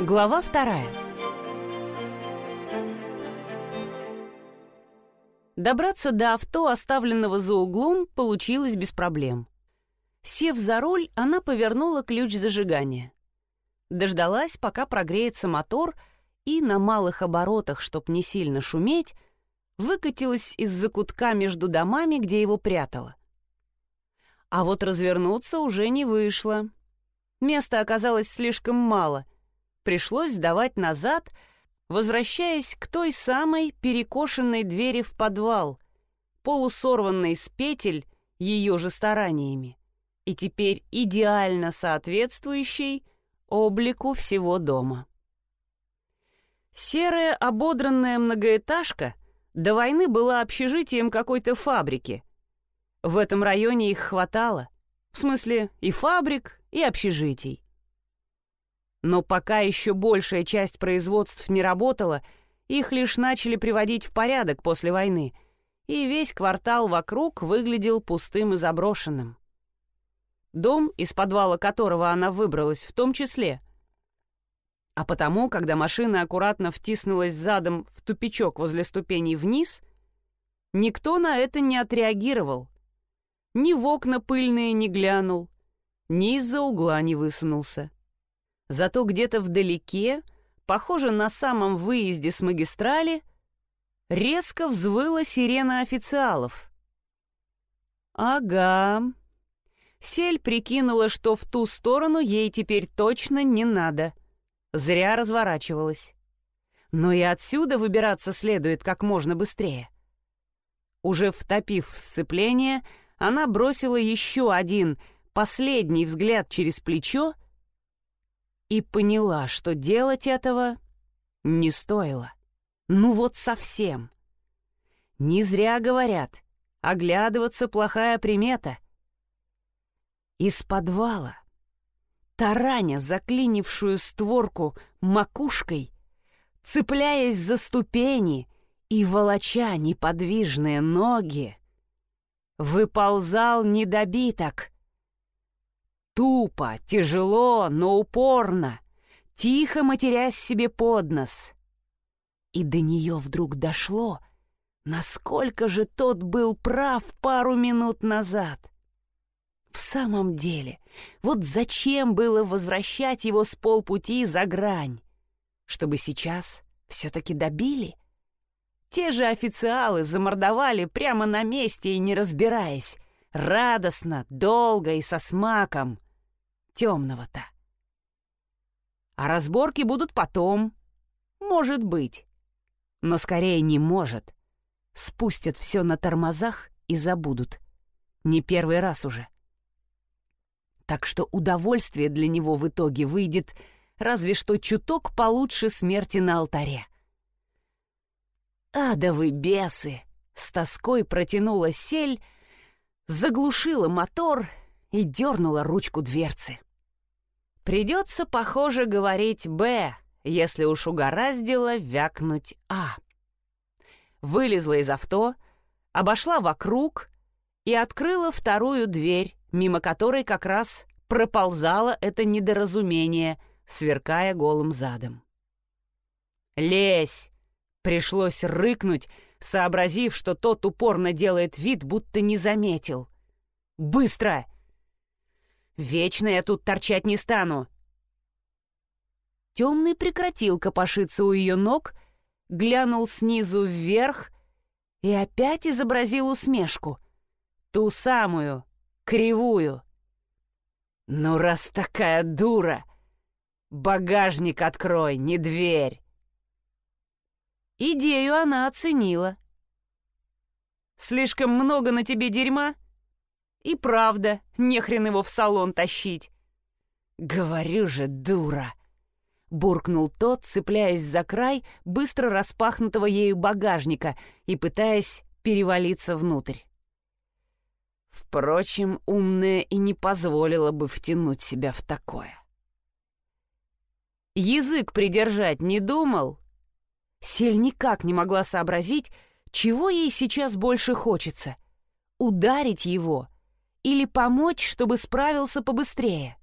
Глава вторая. Добраться до авто, оставленного за углом, получилось без проблем. Сев за руль, она повернула ключ зажигания. Дождалась, пока прогреется мотор, и на малых оборотах, чтоб не сильно шуметь, выкатилась из закутка между домами, где его прятала. А вот развернуться уже не вышло. Места оказалось слишком мало — пришлось сдавать назад, возвращаясь к той самой перекошенной двери в подвал, полусорванной с петель ее же стараниями, и теперь идеально соответствующей облику всего дома. Серая ободранная многоэтажка до войны была общежитием какой-то фабрики. В этом районе их хватало, в смысле и фабрик, и общежитий. Но пока еще большая часть производств не работала, их лишь начали приводить в порядок после войны, и весь квартал вокруг выглядел пустым и заброшенным. Дом, из подвала которого она выбралась, в том числе. А потому, когда машина аккуратно втиснулась задом в тупичок возле ступеней вниз, никто на это не отреагировал. Ни в окна пыльные не глянул, ни из-за угла не высунулся. Зато где-то вдалеке, похоже, на самом выезде с магистрали, резко взвыла сирена официалов. «Ага». Сель прикинула, что в ту сторону ей теперь точно не надо. Зря разворачивалась. Но и отсюда выбираться следует как можно быстрее. Уже втопив в сцепление, она бросила еще один, последний взгляд через плечо и поняла, что делать этого не стоило. Ну вот совсем. Не зря говорят, оглядываться плохая примета. Из подвала, тараня заклинившую створку макушкой, цепляясь за ступени и волоча неподвижные ноги, выползал недобиток — Тупо, тяжело, но упорно, тихо матерясь себе под нос. И до нее вдруг дошло, насколько же тот был прав пару минут назад. В самом деле, вот зачем было возвращать его с полпути за грань? Чтобы сейчас все-таки добили? Те же официалы замордовали прямо на месте и не разбираясь, радостно, долго и со смаком темного-то. А разборки будут потом. Может быть. Но скорее не может. Спустят все на тормозах и забудут. Не первый раз уже. Так что удовольствие для него в итоге выйдет разве что чуток получше смерти на алтаре. «Адовы бесы!» — с тоской протянула сель, заглушила мотор и дернула ручку дверцы. Придется, похоже, говорить «Б», если уж угораздило вякнуть «А». Вылезла из авто, обошла вокруг и открыла вторую дверь, мимо которой как раз проползало это недоразумение, сверкая голым задом. «Лезь!» — пришлось рыкнуть, сообразив, что тот упорно делает вид, будто не заметил. «Быстро!» Вечно я тут торчать не стану. Темный прекратил копошиться у ее ног, глянул снизу вверх и опять изобразил усмешку. Ту самую, кривую. «Ну, раз такая дура, багажник открой, не дверь!» Идею она оценила. «Слишком много на тебе дерьма?» И правда, нехрен его в салон тащить. «Говорю же, дура!» Буркнул тот, цепляясь за край быстро распахнутого ею багажника и пытаясь перевалиться внутрь. Впрочем, умная и не позволила бы втянуть себя в такое. Язык придержать не думал. Сель никак не могла сообразить, чего ей сейчас больше хочется — ударить его или помочь, чтобы справился побыстрее.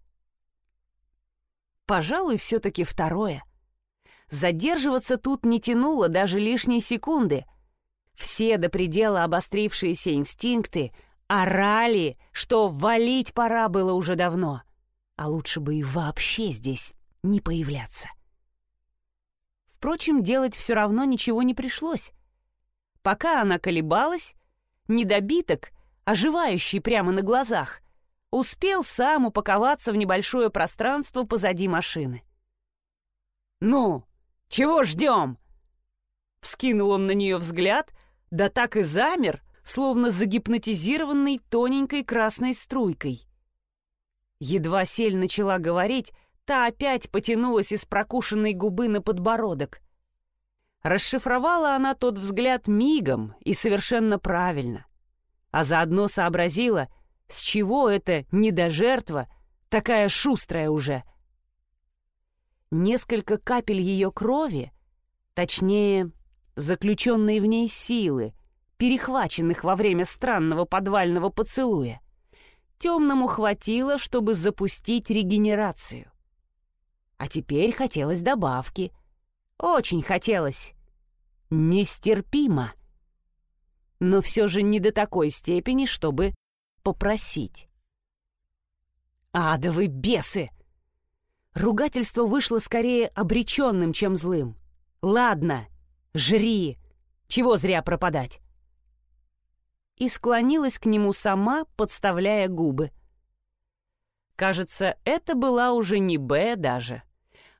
Пожалуй, все-таки второе. Задерживаться тут не тянуло даже лишней секунды. Все до предела обострившиеся инстинкты орали, что валить пора было уже давно. А лучше бы и вообще здесь не появляться. Впрочем, делать все равно ничего не пришлось. Пока она колебалась, недобиток, оживающий прямо на глазах, успел сам упаковаться в небольшое пространство позади машины. «Ну, чего ждем?» Вскинул он на нее взгляд, да так и замер, словно загипнотизированный тоненькой красной струйкой. Едва Сель начала говорить, та опять потянулась из прокушенной губы на подбородок. Расшифровала она тот взгляд мигом и совершенно правильно, а заодно сообразила — с чего это недожертва, такая шустрая уже? Несколько капель ее крови, точнее, заключенные в ней силы, перехваченных во время странного подвального поцелуя, темному хватило, чтобы запустить регенерацию. А теперь хотелось добавки. Очень хотелось. Нестерпимо. Но все же не до такой степени, чтобы попросить. «Адовы бесы!» Ругательство вышло скорее обреченным, чем злым. «Ладно, жри! Чего зря пропадать?» И склонилась к нему сама, подставляя губы. Кажется, это была уже не «Б» даже,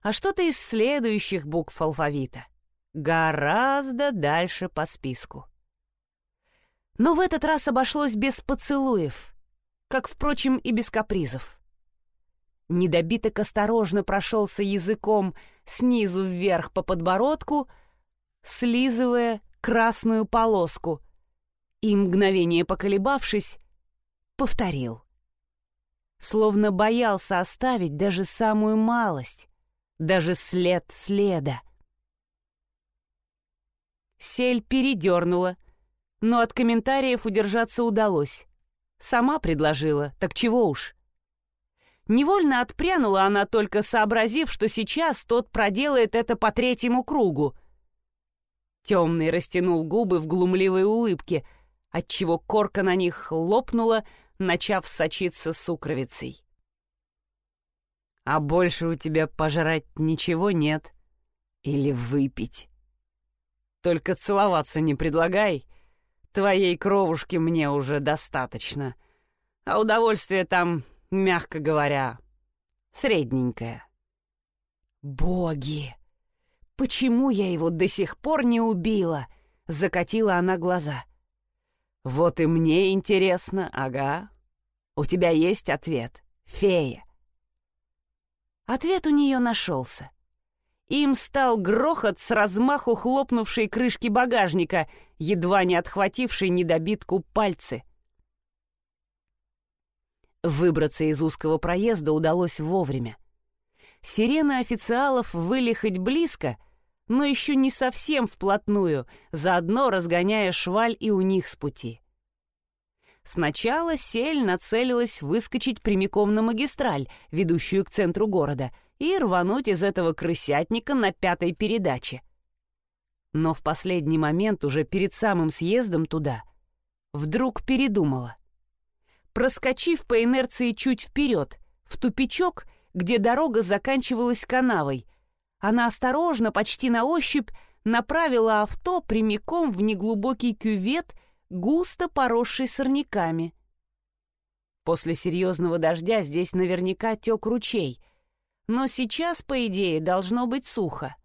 а что-то из следующих букв алфавита. Гораздо дальше по списку. Но в этот раз обошлось без поцелуев, как, впрочем, и без капризов. Недобиток осторожно прошелся языком снизу вверх по подбородку, слизывая красную полоску, и, мгновение поколебавшись, повторил. Словно боялся оставить даже самую малость, даже след следа. Сель передернула — но от комментариев удержаться удалось. Сама предложила, так чего уж. Невольно отпрянула она, только сообразив, что сейчас тот проделает это по третьему кругу. Темный растянул губы в глумливой улыбке, отчего корка на них лопнула, начав сочиться сукровицей. «А больше у тебя пожрать ничего нет? Или выпить? Только целоваться не предлагай, Твоей кровушки мне уже достаточно. А удовольствие там, мягко говоря, средненькое. Боги! Почему я его до сих пор не убила? Закатила она глаза. Вот и мне интересно, ага. У тебя есть ответ, фея. Ответ у нее нашелся. Им стал грохот с размаху хлопнувшей крышки багажника, едва не отхватившей недобитку пальцы. Выбраться из узкого проезда удалось вовремя. Сирены официалов выли хоть близко, но еще не совсем вплотную, заодно разгоняя шваль и у них с пути. Сначала Сель нацелилась выскочить прямиком на магистраль, ведущую к центру города — и рвануть из этого крысятника на пятой передаче. Но в последний момент, уже перед самым съездом туда, вдруг передумала. Проскочив по инерции чуть вперед, в тупичок, где дорога заканчивалась канавой, она осторожно, почти на ощупь, направила авто прямиком в неглубокий кювет, густо поросший сорняками. После серьезного дождя здесь наверняка тек ручей — но сейчас, по идее, должно быть сухо.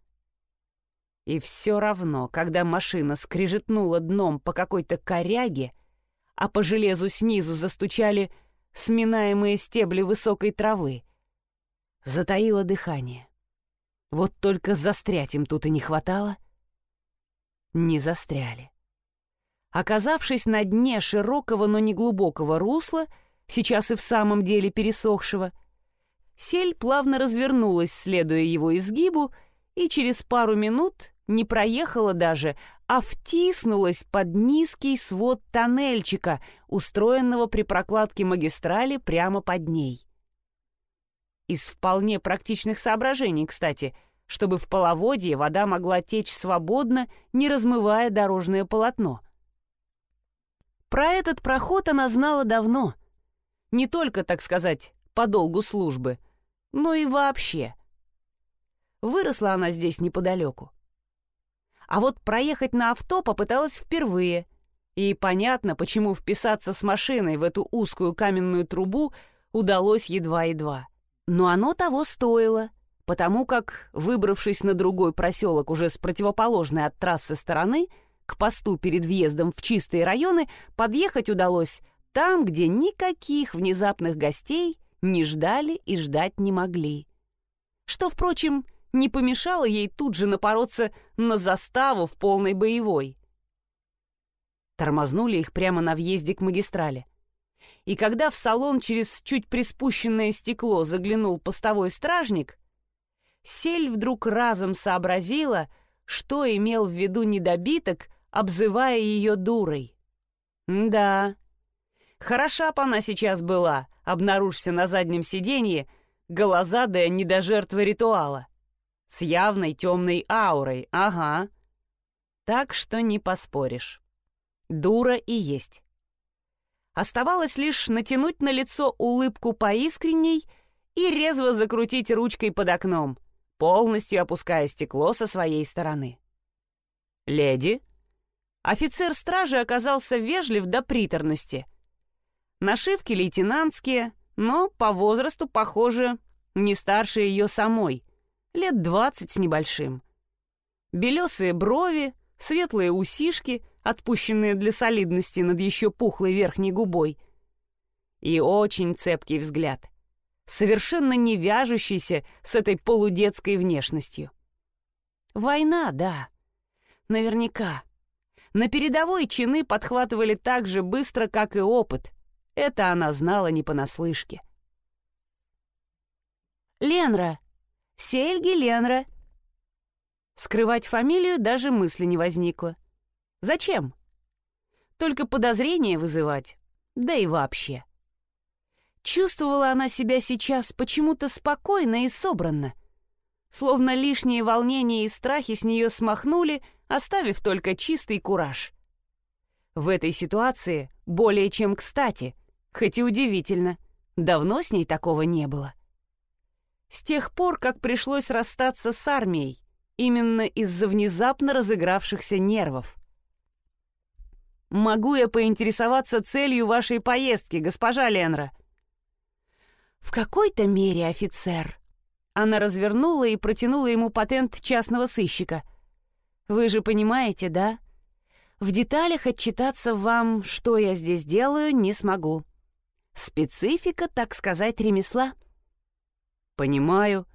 И все равно, когда машина скрижетнула дном по какой-то коряге, а по железу снизу застучали сминаемые стебли высокой травы, затаило дыхание. Вот только застрять им тут и не хватало. Не застряли. Оказавшись на дне широкого, но неглубокого русла, сейчас и в самом деле пересохшего, — Сель плавно развернулась, следуя его изгибу, и через пару минут не проехала даже, а втиснулась под низкий свод тоннельчика, устроенного при прокладке магистрали прямо под ней. Из вполне практичных соображений, кстати, чтобы в половодье вода могла течь свободно, не размывая дорожное полотно. Про этот проход она знала давно. Не только, так сказать, по долгу службы, но и вообще. Выросла она здесь неподалеку. А вот проехать на авто попыталась впервые. И понятно, почему вписаться с машиной в эту узкую каменную трубу удалось едва-едва. Но оно того стоило, потому как, выбравшись на другой проселок уже с противоположной от трассы стороны, к посту перед въездом в чистые районы подъехать удалось там, где никаких внезапных гостей не ждали и ждать не могли. Что, впрочем, не помешало ей тут же напороться на заставу в полной боевой. Тормознули их прямо на въезде к магистрали. И когда в салон через чуть приспущенное стекло заглянул постовой стражник, Сель вдруг разом сообразила, что имел в виду недобиток, обзывая ее дурой. Да, хороша б она сейчас была, обнаружься на заднем сиденье, голозадая не до жертвы ритуала. С явной темной аурой, ага. Так что не поспоришь. Дура и есть. Оставалось лишь натянуть на лицо улыбку поискренней и резво закрутить ручкой под окном, полностью опуская стекло со своей стороны. «Леди?» Офицер стражи оказался вежлив до приторности. Нашивки лейтенантские, но по возрасту, похоже, не старше ее самой — лет двадцать с небольшим. Белесые брови, светлые усишки, отпущенные для солидности над еще пухлой верхней губой. И очень цепкий взгляд, совершенно не вяжущийся с этой полудетской внешностью. Война, да, наверняка. На передовой чины подхватывали так же быстро, как и опыт. Это она знала не понаслышке. «Ленра!» Сельги Ленра. Скрывать фамилию даже мысли не возникло. Зачем? Только подозрение вызывать, да и вообще. Чувствовала она себя сейчас почему-то спокойно и собранно, словно лишние волнения и страхи с нее смахнули, оставив только чистый кураж. В этой ситуации более чем кстати, хоть и удивительно, давно с ней такого не было. — с тех пор, как пришлось расстаться с армией, именно из-за внезапно разыгравшихся нервов. «Могу я поинтересоваться целью вашей поездки, госпожа Ленра?» «В какой-то мере, офицер». Она развернула и протянула ему патент частного сыщика. «Вы же понимаете, да? В деталях отчитаться вам, что я здесь делаю, не смогу. Специфика, так сказать, ремесла». «Понимаю».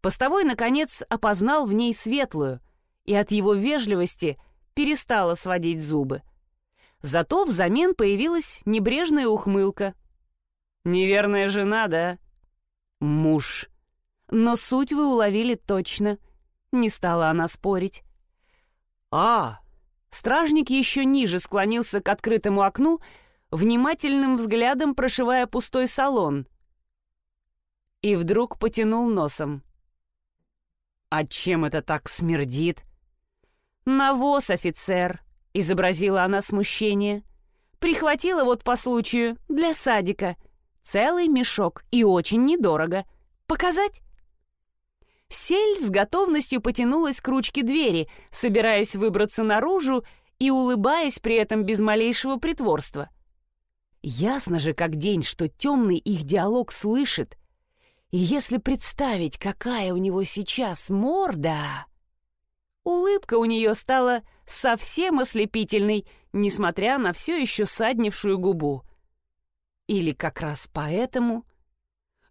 Постовой, наконец, опознал в ней светлую, и от его вежливости перестала сводить зубы. Зато взамен появилась небрежная ухмылка. «Неверная жена, да?» «Муж». Но суть вы уловили точно. Не стала она спорить. «А!» Стражник еще ниже склонился к открытому окну, внимательным взглядом прошивая пустой салон — и вдруг потянул носом. «А чем это так смердит?» «Навоз, офицер», — изобразила она смущение. «Прихватила вот по случаю, для садика. Целый мешок и очень недорого. Показать?» Сель с готовностью потянулась к ручке двери, собираясь выбраться наружу и улыбаясь при этом без малейшего притворства. Ясно же, как день, что темный их диалог слышит и если представить, какая у него сейчас морда... Улыбка у нее стала совсем ослепительной, несмотря на все еще саднившую губу. Или как раз поэтому...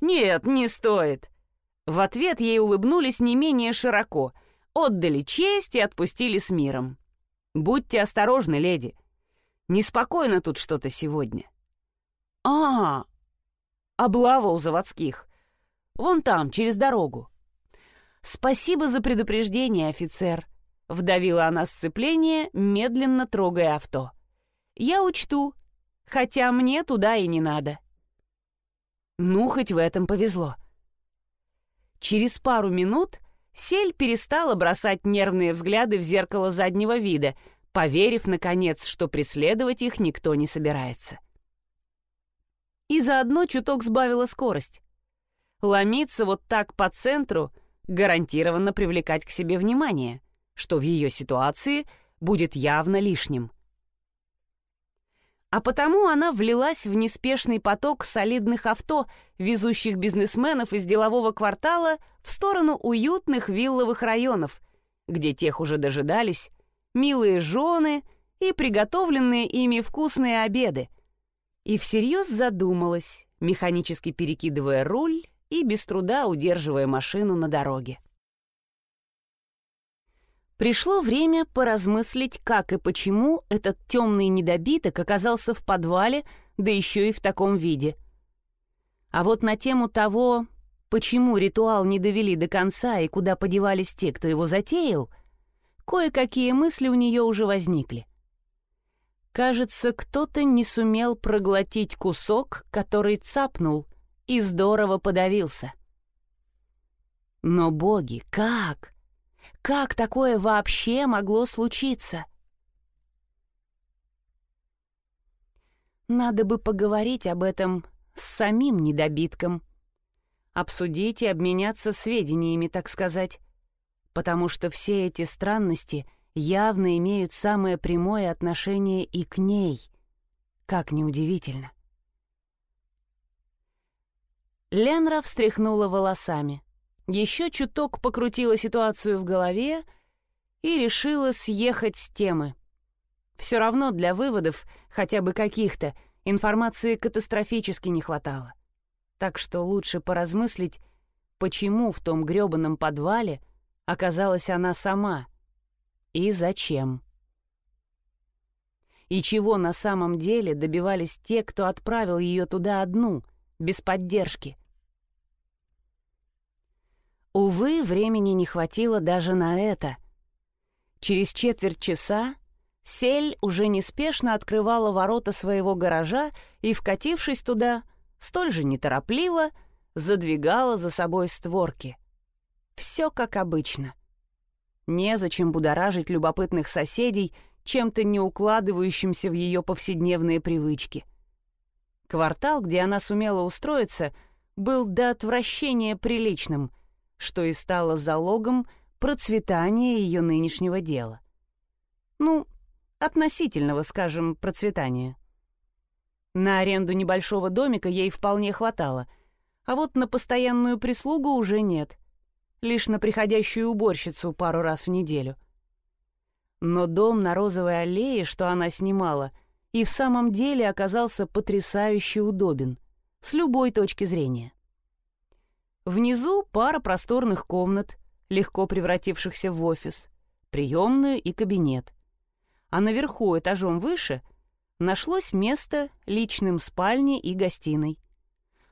«Нет, не стоит!» В ответ ей улыбнулись не менее широко, отдали честь и отпустили с миром. «Будьте осторожны, леди. Неспокойно тут что-то сегодня». «А, облава у заводских. Вон там, через дорогу». «Спасибо за предупреждение, офицер», — вдавила она сцепление, медленно трогая авто. «Я учту, хотя мне туда и не надо». Ну, хоть в этом повезло. Через пару минут Сель перестала бросать нервные взгляды в зеркало заднего вида, поверив, наконец, что преследовать их никто не собирается. И заодно чуток сбавила скорость. Ломиться вот так по центру гарантированно привлекать к себе внимание, что в ее ситуации будет явно лишним. А потому она влилась в неспешный поток солидных авто, везущих бизнесменов из делового квартала в сторону уютных вилловых районов, где тех уже дожидались милые жены и приготовленные ими вкусные обеды. И всерьез задумалась, механически перекидывая руль и без труда удерживая машину на дороге. Пришло время поразмыслить, как и почему этот темный недобиток оказался в подвале, да еще и в таком виде. А вот на тему того, почему ритуал не довели до конца и куда подевались те, кто его затеял, кое-какие мысли у нее уже возникли. Кажется, кто-то не сумел проглотить кусок, который цапнул и здорово подавился. Но боги, как? Как такое вообще могло случиться? Надо бы поговорить об этом с самим недобитком. Обсудить и обменяться сведениями, так сказать потому что все эти странности явно имеют самое прямое отношение и к ней. Как неудивительно. Ленра встряхнула волосами, еще чуток покрутила ситуацию в голове и решила съехать с темы. Все равно для выводов, хотя бы каких-то, информации катастрофически не хватало. Так что лучше поразмыслить, почему в том грёбаном подвале оказалась она сама. И зачем? И чего на самом деле добивались те, кто отправил ее туда одну, без поддержки? Увы, времени не хватило даже на это. Через четверть часа Сель уже неспешно открывала ворота своего гаража и, вкатившись туда, столь же неторопливо задвигала за собой створки — все как обычно. Незачем будоражить любопытных соседей чем-то не укладывающимся в ее повседневные привычки. Квартал, где она сумела устроиться, был до отвращения приличным, что и стало залогом процветания ее нынешнего дела. Ну, относительного, скажем, процветания. На аренду небольшого домика ей вполне хватало, а вот на постоянную прислугу уже нет лишь на приходящую уборщицу пару раз в неделю. Но дом на Розовой аллее, что она снимала, и в самом деле оказался потрясающе удобен, с любой точки зрения. Внизу пара просторных комнат, легко превратившихся в офис, приемную и кабинет. А наверху, этажом выше, нашлось место личным спальней и гостиной.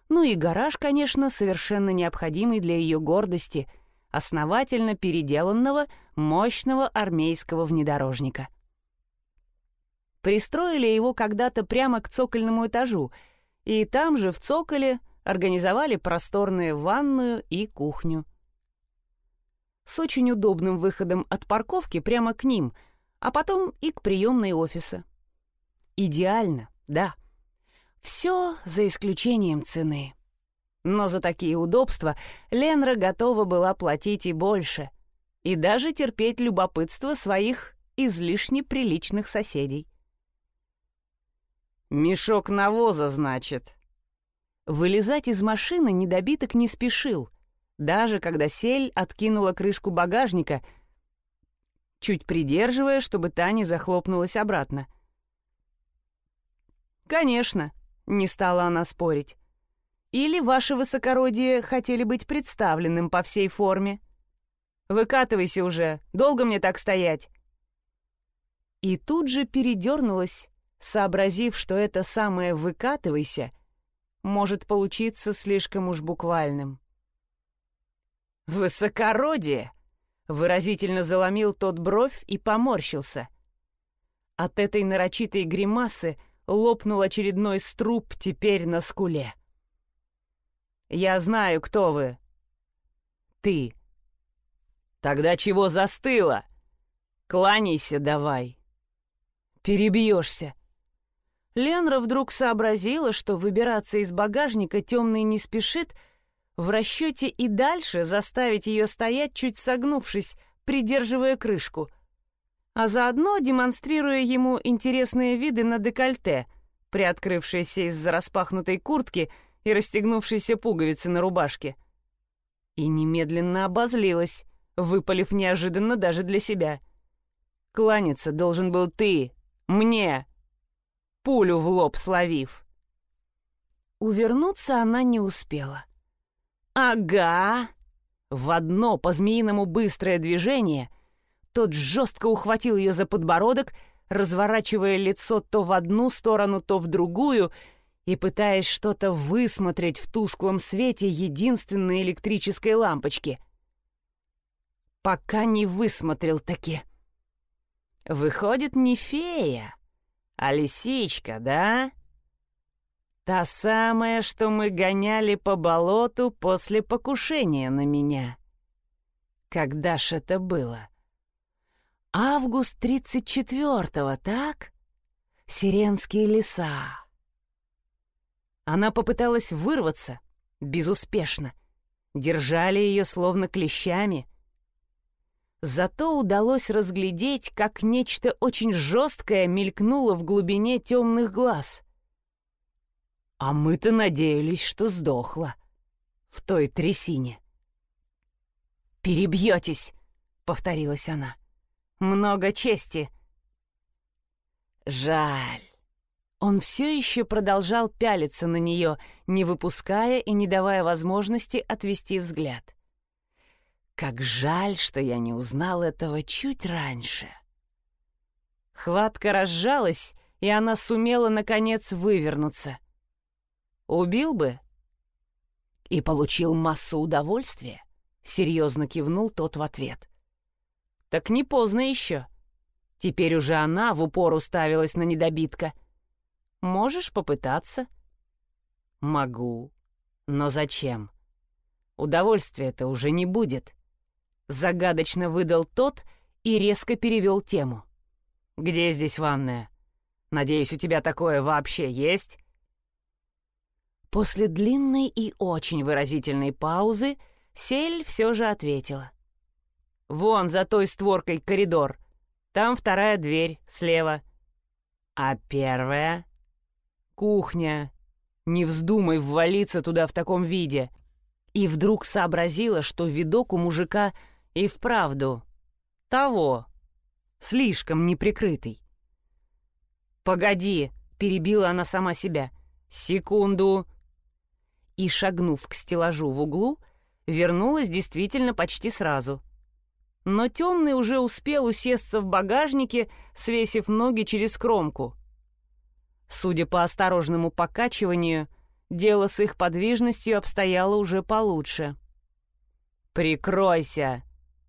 Ну и гараж, конечно, совершенно необходимый для ее гордости, основательно переделанного мощного армейского внедорожника. Пристроили его когда-то прямо к цокольному этажу, и там же в цоколе организовали просторную ванную и кухню. С очень удобным выходом от парковки прямо к ним, а потом и к приемной офиса. Идеально, да. Все за исключением цены. Но за такие удобства Ленра готова была платить и больше, и даже терпеть любопытство своих излишне приличных соседей. «Мешок навоза, значит». Вылезать из машины недобиток не спешил, даже когда Сель откинула крышку багажника, чуть придерживая, чтобы та не захлопнулась обратно. «Конечно», не стала она спорить. «Или ваше высокородие хотели быть представленным по всей форме? Выкатывайся уже, долго мне так стоять?» И тут же передернулась, сообразив, что это самое «выкатывайся» может получиться слишком уж буквальным. «Высокородие!» — выразительно заломил тот бровь и поморщился. От этой нарочитой гримасы лопнул очередной струп теперь на скуле. «Я знаю, кто вы». ты. Тогда чего застыла? Кланяйся давай. Перебьешься. Ленра вдруг сообразила, что выбираться из багажника темный не спешит, в расчете и дальше заставить ее стоять, чуть согнувшись, придерживая крышку, а заодно демонстрируя ему интересные виды на декольте, приоткрывшиеся из-за распахнутой куртки и расстегнувшейся пуговицы на рубашке. И немедленно обозлилась — выпалив неожиданно даже для себя. «Кланяться должен был ты, мне, пулю в лоб словив». Увернуться она не успела. «Ага!» В одно по-змеиному быстрое движение тот жестко ухватил ее за подбородок, разворачивая лицо то в одну сторону, то в другую и пытаясь что-то высмотреть в тусклом свете единственной электрической лампочки пока не высмотрел таки. Выходит, не фея, а лисичка, да? Та самая, что мы гоняли по болоту после покушения на меня. Когда ж это было? Август тридцать четвертого, так? Сиренские леса. Она попыталась вырваться, безуспешно. Держали ее словно клещами — Зато удалось разглядеть, как нечто очень жесткое мелькнуло в глубине темных глаз. А мы-то надеялись, что сдохла в той трясине. «Перебьетесь», — повторилась она. «Много чести». Жаль. Он все еще продолжал пялиться на нее, не выпуская и не давая возможности отвести взгляд. Как жаль, что я не узнал этого чуть раньше. Хватка разжалась, и она сумела, наконец, вывернуться. Убил бы и получил массу удовольствия, серьезно кивнул тот в ответ. Так не поздно еще. Теперь уже она в упор уставилась на недобитка. Можешь попытаться? Могу. Но зачем? Удовольствия-то уже не будет. Загадочно выдал тот и резко перевел тему. «Где здесь ванная? Надеюсь, у тебя такое вообще есть?» После длинной и очень выразительной паузы Сель все же ответила. «Вон за той створкой коридор. Там вторая дверь, слева. А первая? Кухня. Не вздумай ввалиться туда в таком виде». И вдруг сообразила, что видок у мужика и вправду, того, слишком неприкрытый. «Погоди!» — перебила она сама себя. «Секунду!» И, шагнув к стеллажу в углу, вернулась действительно почти сразу. Но темный уже успел усесться в багажнике, свесив ноги через кромку. Судя по осторожному покачиванию, дело с их подвижностью обстояло уже получше. «Прикройся!»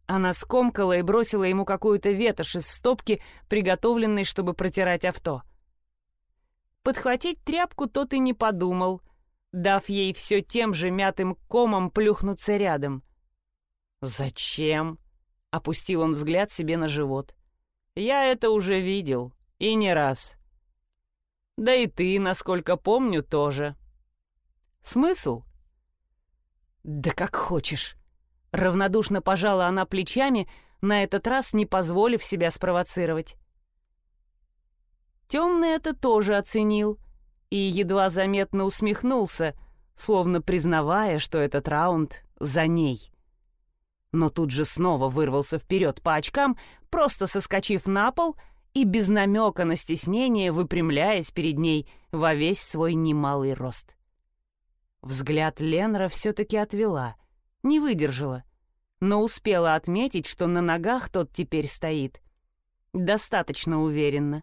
Она скомкала и бросила ему какую-то ветошь из стопки, приготовленной, чтобы протирать авто. Подхватить тряпку тот и не подумал, дав ей все тем же мятым комом плюхнуться рядом. «Зачем?» — опустил он взгляд себе на живот. «Я это уже видел, и не раз. Да и ты, насколько помню, тоже. Смысл?» «Да как хочешь», Равнодушно пожала она плечами, на этот раз не позволив себя спровоцировать. Темный это тоже оценил и едва заметно усмехнулся, словно признавая, что этот раунд за ней. Но тут же снова вырвался вперед по очкам, просто соскочив на пол и без намека на стеснение выпрямляясь перед ней во весь свой немалый рост. Взгляд Ленра все-таки отвела — не выдержала, но успела отметить, что на ногах тот теперь стоит. Достаточно уверенно.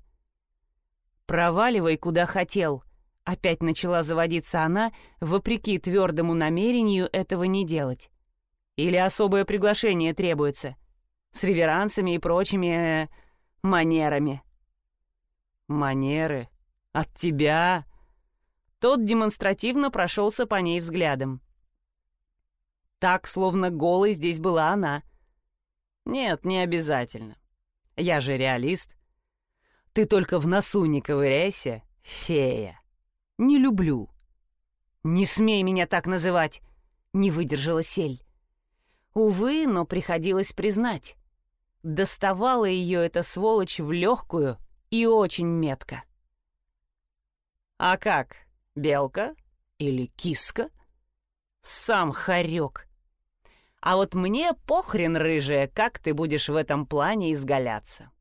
«Проваливай, куда хотел», — опять начала заводиться она, вопреки твердому намерению этого не делать. «Или особое приглашение требуется, с реверансами и прочими... Э, манерами». «Манеры? От тебя?» Тот демонстративно прошелся по ней взглядом. Так, словно голой здесь была она. Нет, не обязательно. Я же реалист. Ты только в носу не ковыряйся, фея. Не люблю. Не смей меня так называть, не выдержала Сель. Увы, но приходилось признать. Доставала ее эта сволочь в легкую и очень метко. А как, белка или киска? Сам хорек. А вот мне похрен, рыжая, как ты будешь в этом плане изгаляться.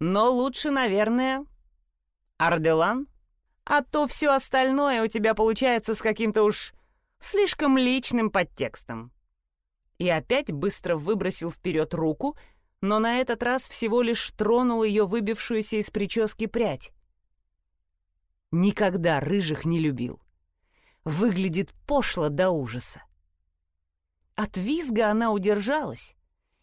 Но лучше, наверное, Арделан, а то все остальное у тебя получается с каким-то уж слишком личным подтекстом. И опять быстро выбросил вперед руку, но на этот раз всего лишь тронул ее выбившуюся из прически прядь. Никогда рыжих не любил. Выглядит пошло до ужаса. От визга она удержалась,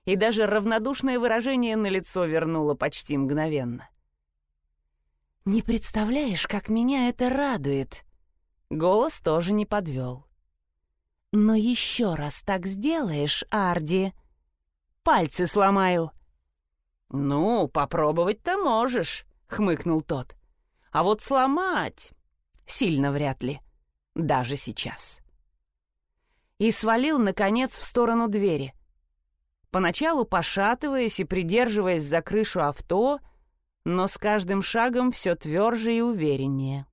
и даже равнодушное выражение на лицо вернуло почти мгновенно. «Не представляешь, как меня это радует!» Голос тоже не подвел. «Но еще раз так сделаешь, Арди, пальцы сломаю!» «Ну, попробовать-то можешь», — хмыкнул тот. «А вот сломать сильно вряд ли, даже сейчас» и свалил, наконец, в сторону двери. Поначалу пошатываясь и придерживаясь за крышу авто, но с каждым шагом все тверже и увереннее.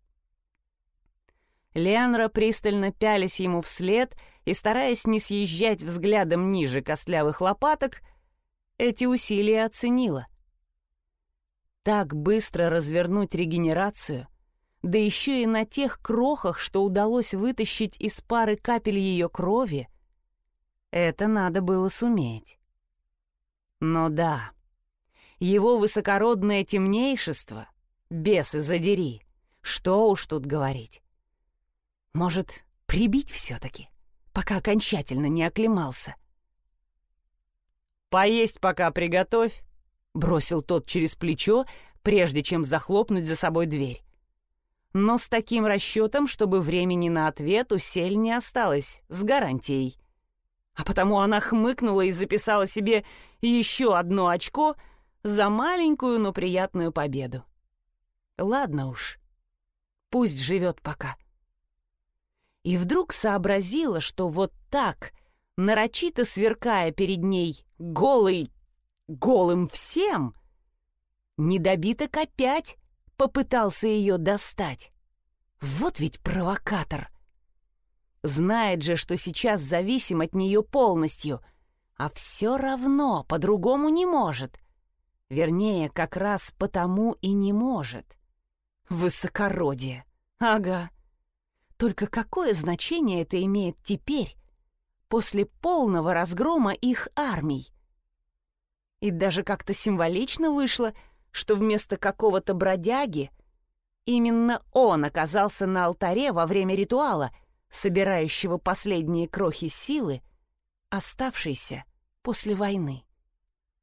Ленра, пристально пялись ему вслед и стараясь не съезжать взглядом ниже костлявых лопаток, эти усилия оценила. Так быстро развернуть регенерацию — да еще и на тех крохах, что удалось вытащить из пары капель ее крови, это надо было суметь. Но да, его высокородное темнейшество, бесы задери, что уж тут говорить. Может, прибить все-таки, пока окончательно не оклемался. «Поесть пока приготовь», — бросил тот через плечо, прежде чем захлопнуть за собой дверь но с таким расчетом, чтобы времени на ответ у Сель не осталось, с гарантией. А потому она хмыкнула и записала себе еще одно очко за маленькую, но приятную победу. Ладно уж, пусть живет пока. И вдруг сообразила, что вот так, нарочито сверкая перед ней голый, голым всем, недобиток опять попытался ее достать. Вот ведь провокатор. Знает же, что сейчас зависим от нее полностью, а все равно по-другому не может. Вернее, как раз потому и не может. Высокородие. Ага. Только какое значение это имеет теперь, после полного разгрома их армий? И даже как-то символично вышло — что вместо какого-то бродяги именно он оказался на алтаре во время ритуала, собирающего последние крохи силы, оставшейся после войны.